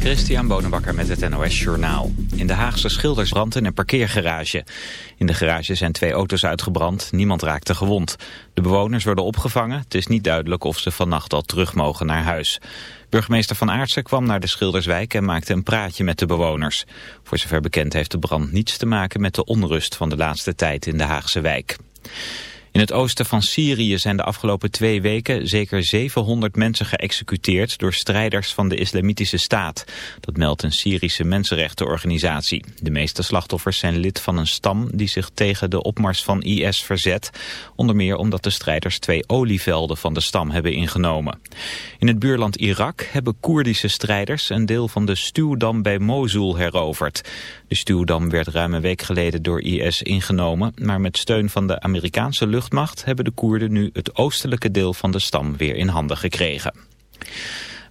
Christian Bonenbakker met het NOS Journaal. In de Haagse schilders brandt in een parkeergarage. In de garage zijn twee auto's uitgebrand, niemand raakte gewond. De bewoners worden opgevangen, het is niet duidelijk of ze vannacht al terug mogen naar huis. Burgemeester Van Aartsen kwam naar de Schilderswijk en maakte een praatje met de bewoners. Voor zover bekend heeft de brand niets te maken met de onrust van de laatste tijd in de Haagse wijk. In het oosten van Syrië zijn de afgelopen twee weken zeker 700 mensen geëxecuteerd door strijders van de Islamitische Staat. Dat meldt een Syrische mensenrechtenorganisatie. De meeste slachtoffers zijn lid van een stam die zich tegen de opmars van IS verzet. Onder meer omdat de strijders twee olievelden van de stam hebben ingenomen. In het buurland Irak hebben Koerdische strijders een deel van de stuwdam bij Mosul heroverd. De stuwdam werd ruim een week geleden door IS ingenomen, maar met steun van de Amerikaanse luchtmacht hebben de Koerden nu het oostelijke deel van de stam weer in handen gekregen.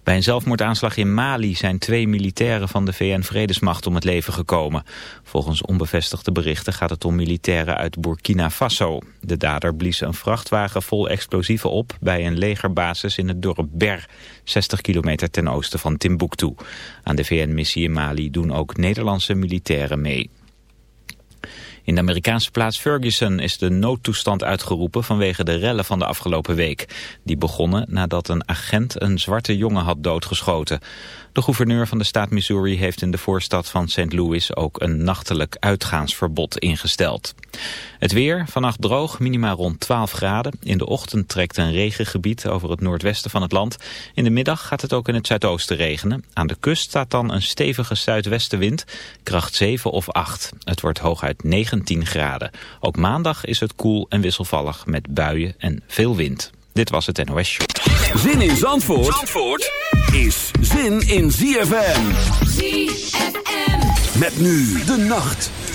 Bij een zelfmoordaanslag in Mali zijn twee militairen van de VN-vredesmacht om het leven gekomen. Volgens onbevestigde berichten gaat het om militairen uit Burkina Faso. De dader blies een vrachtwagen vol explosieven op bij een legerbasis in het dorp Ber, 60 kilometer ten oosten van Timbuktu. Aan de VN-missie in Mali doen ook Nederlandse militairen mee. In de Amerikaanse plaats Ferguson is de noodtoestand uitgeroepen vanwege de rellen van de afgelopen week. Die begonnen nadat een agent een zwarte jongen had doodgeschoten. De gouverneur van de staat Missouri heeft in de voorstad van St. Louis ook een nachtelijk uitgaansverbod ingesteld. Het weer, vannacht droog, minima rond 12 graden. In de ochtend trekt een regengebied over het noordwesten van het land. In de middag gaat het ook in het zuidoosten regenen. Aan de kust staat dan een stevige zuidwestenwind, kracht 7 of 8. Het wordt hooguit 19 graden. Ook maandag is het koel en wisselvallig met buien en veel wind. Dit was het NOS Show. Zin in Zandvoort, Zandvoort is zin in ZFM. ZFM. Met nu de nacht.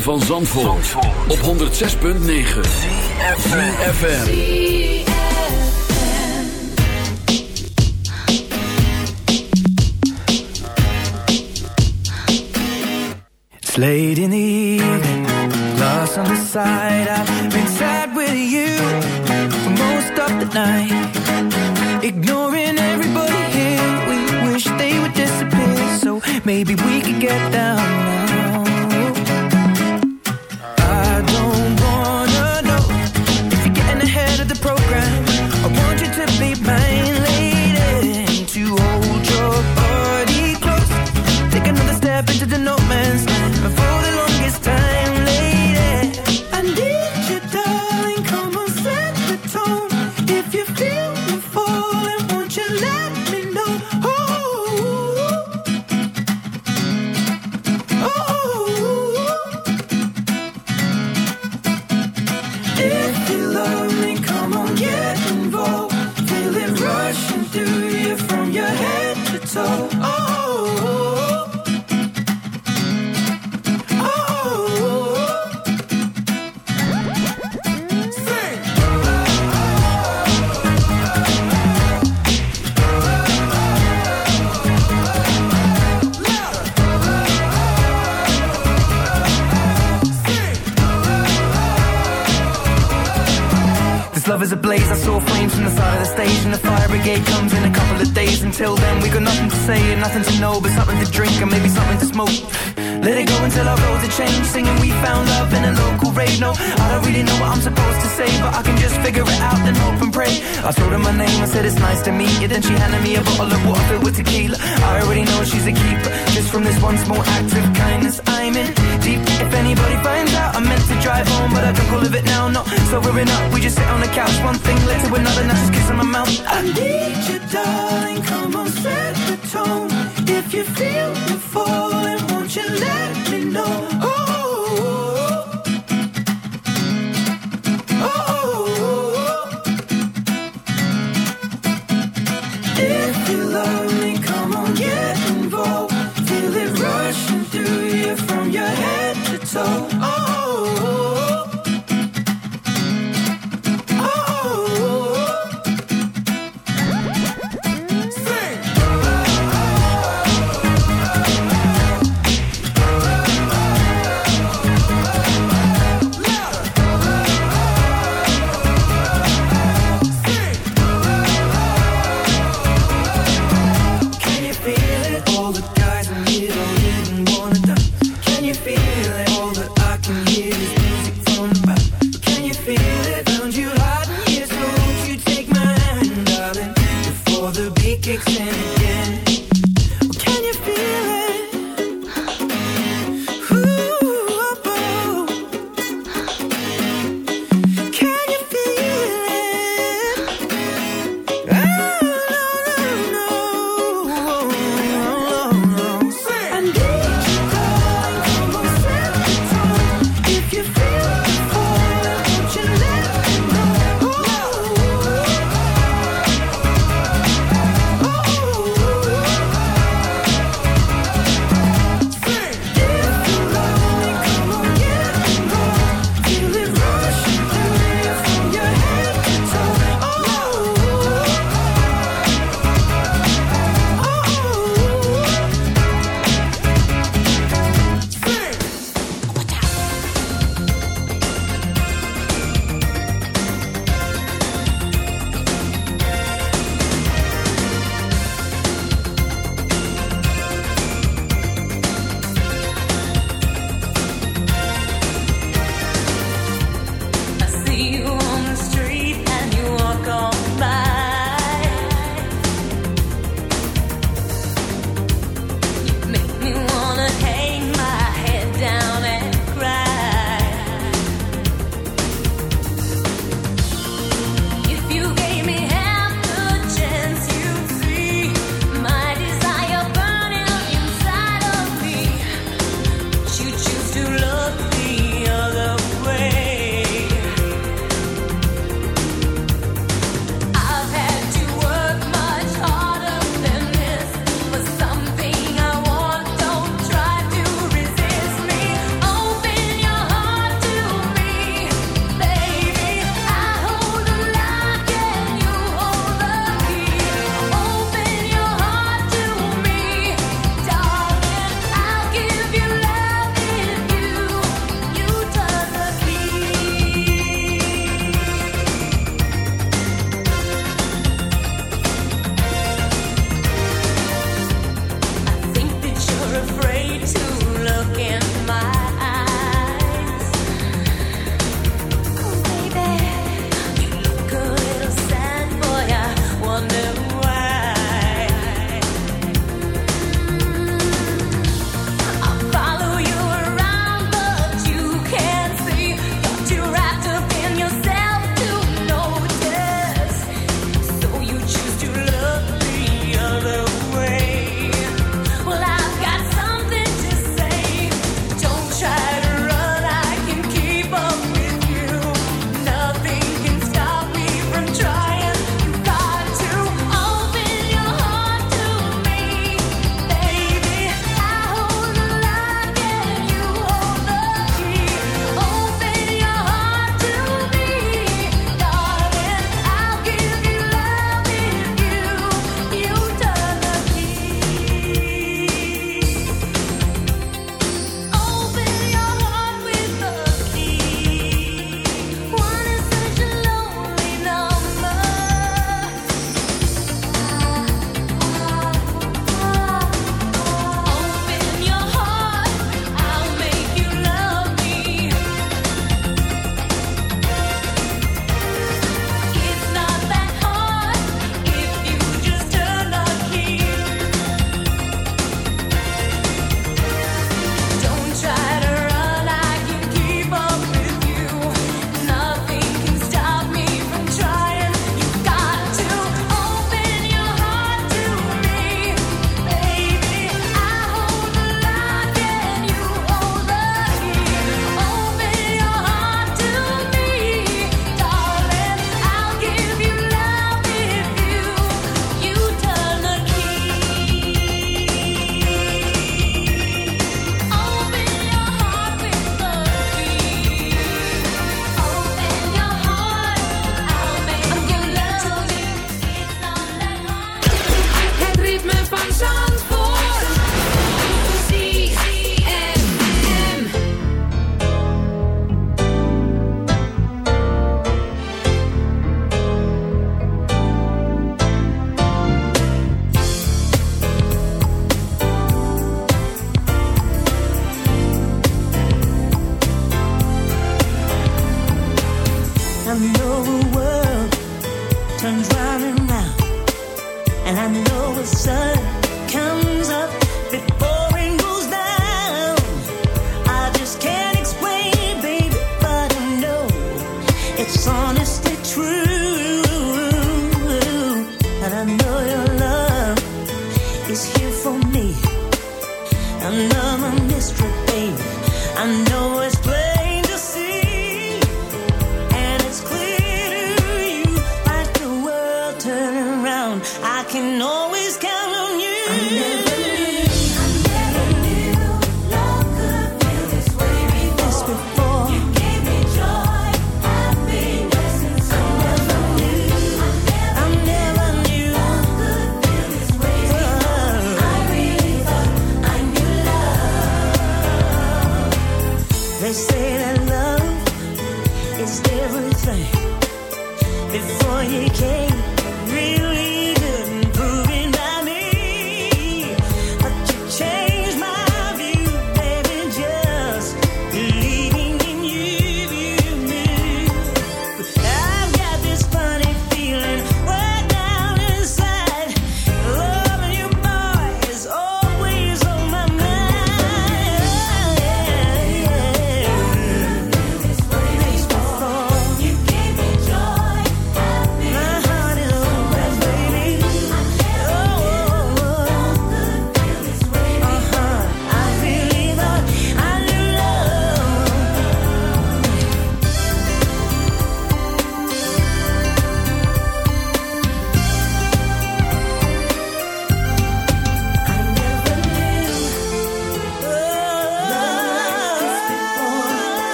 van Zandvoort, Zandvoort. op 106.9 CFFM It's late in the evening, lost on the side I've been sad with you for most of the night. Ignoring everybody here, we wish they would disappear So maybe we could get down now. she's a keeper. Just from this once more act of kindness, I'm in deep. If anybody finds out, I'm meant to drive home, but I don't of it now. Not sobering enough. we just sit on the couch, one thing led to another. Now just kiss on my mouth. I need you, darling. Come on, set the tone. If you feel you're falling, won't you let me know?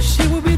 she will be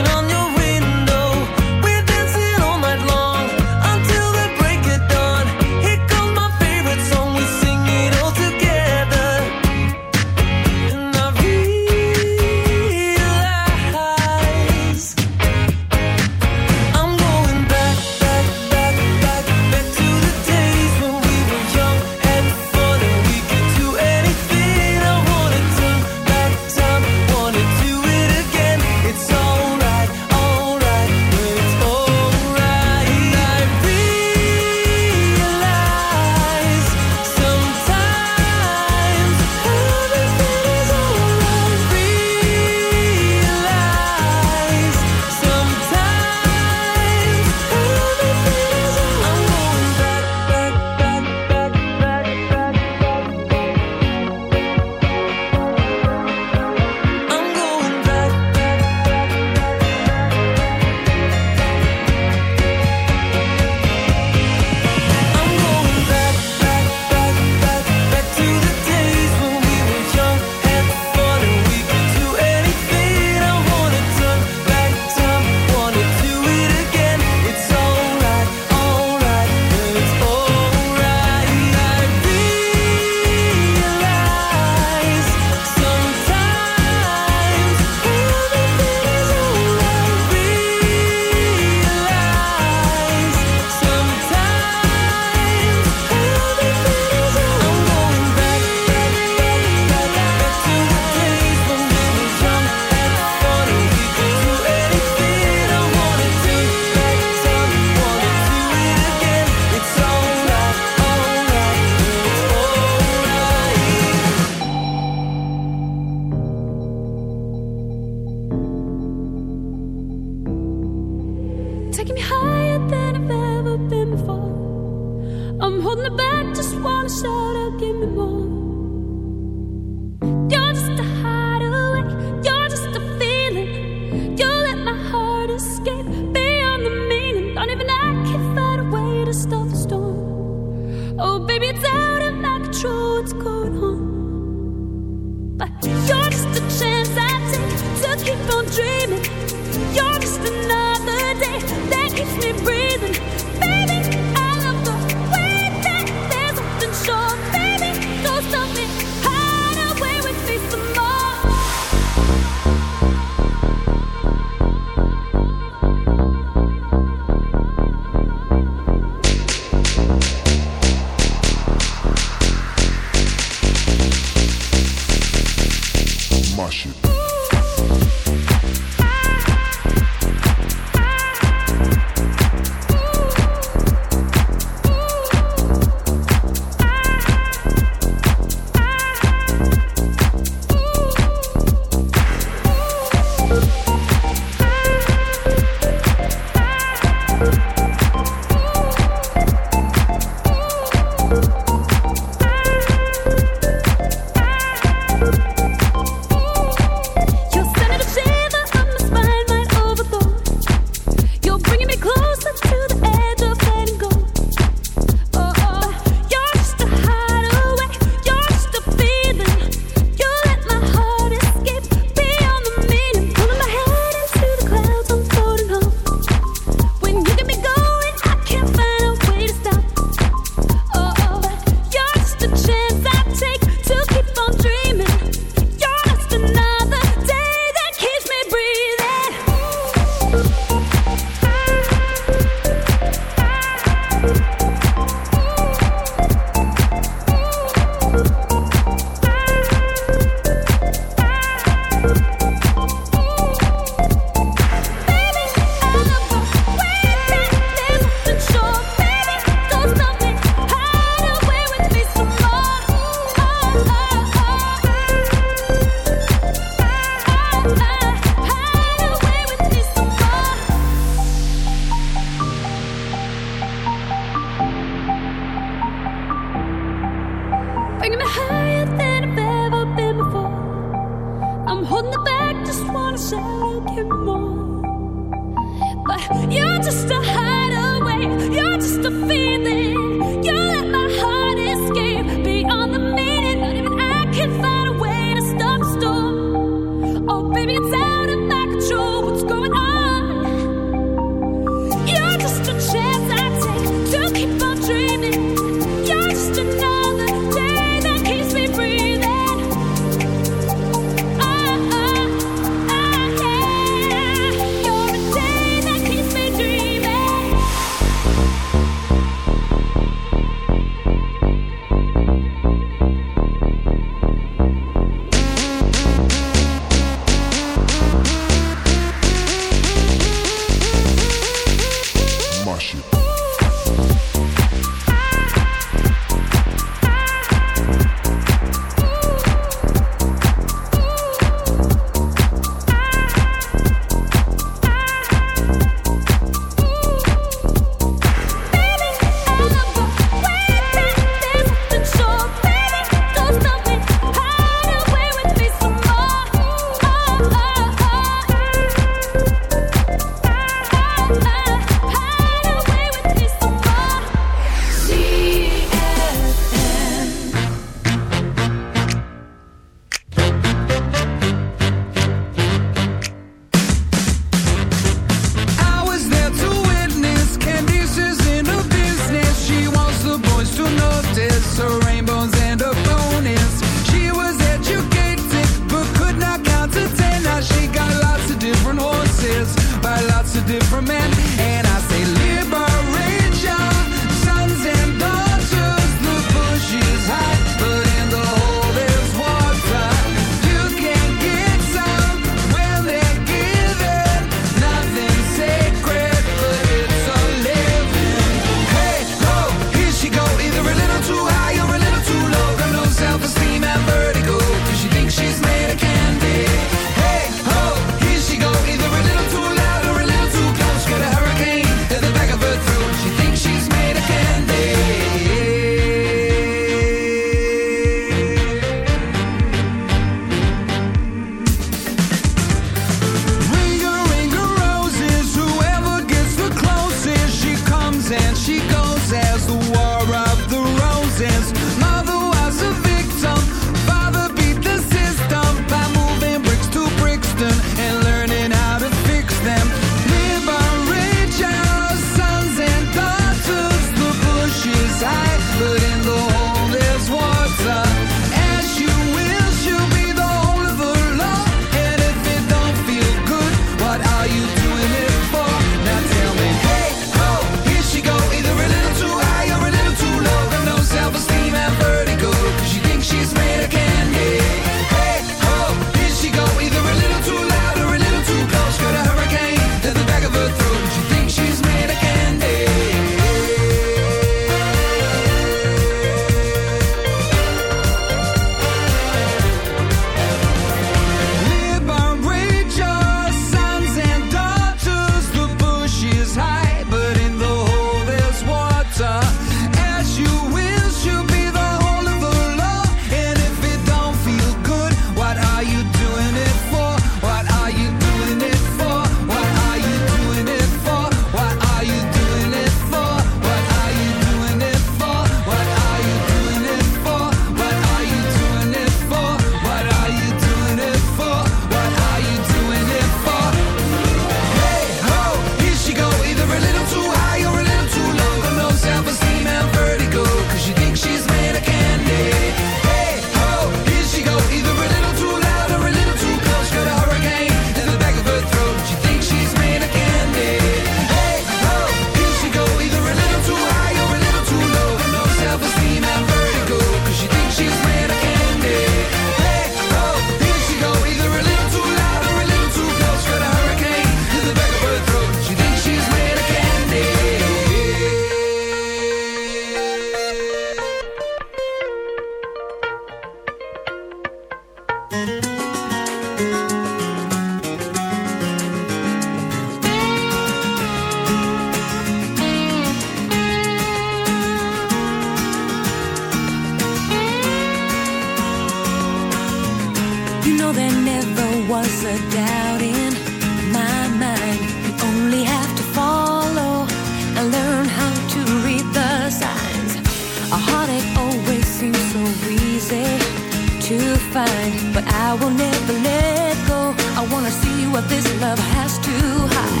I wanna see what this love has to hide.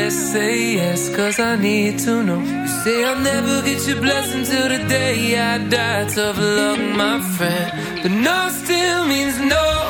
yes, say yes, cause I need to know. You say I'll never get your blessing till the day I die. Tough luck, my friend. But no still means no.